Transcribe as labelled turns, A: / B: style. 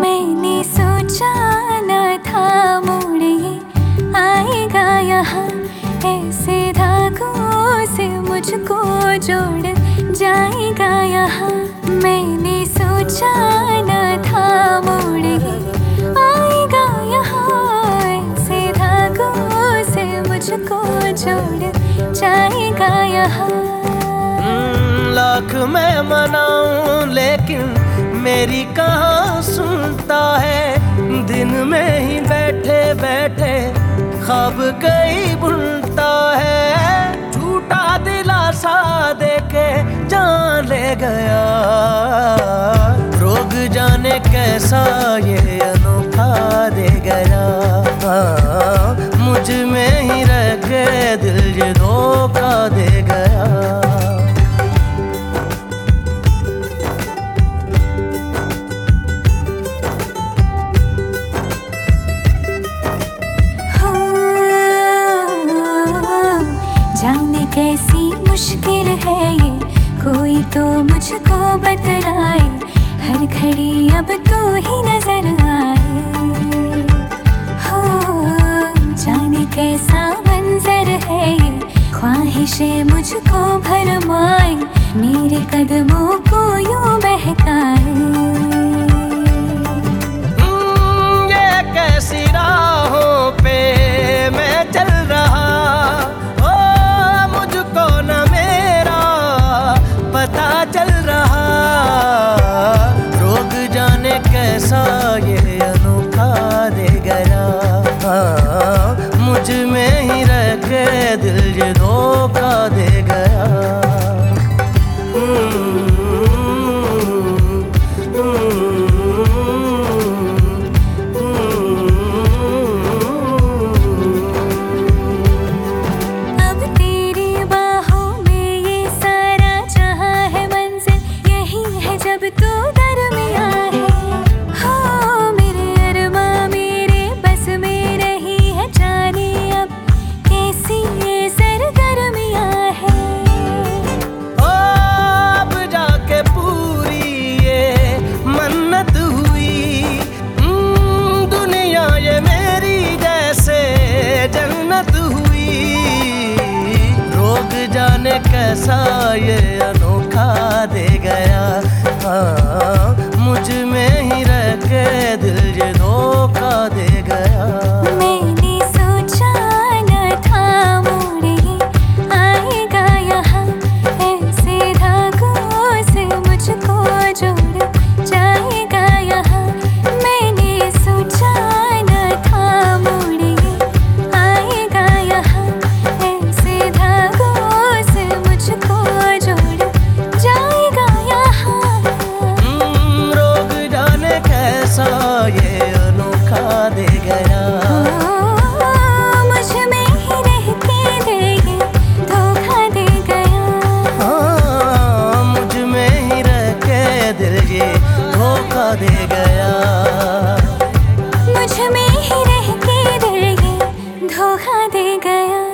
A: मैंने सोचा मुझको जोड़ जाएगा यहाँ। मैंने सोचा न था मोड़ आएगा यहाँ। ऐसे धागों से मुझको जोड़ जाएगा यहाँ।
B: हम्म, लाख मैं मनाऊं लेकिन मेरी कहाँ सुनता है? दिन में ही बैठे बैठे ख्वाब कई बुनता गया। रोग जाने कैसा
A: तो मुझको बतलाए, हर घड़ी अब तो ही नज़र आए। हो, जाने कैसा मंजर है ये, ख्वाहिशें मुझको भरमाए, मेरे कदमों को यूँ बहकाए।
B: दिल ये धोखा दे कैसा ये अनोखा दे गया। हाँ मुझमें ही रह के दिल ये धोखा दे दे गया।
A: मुझमें ही रह के दिल ये धोखा दे गया।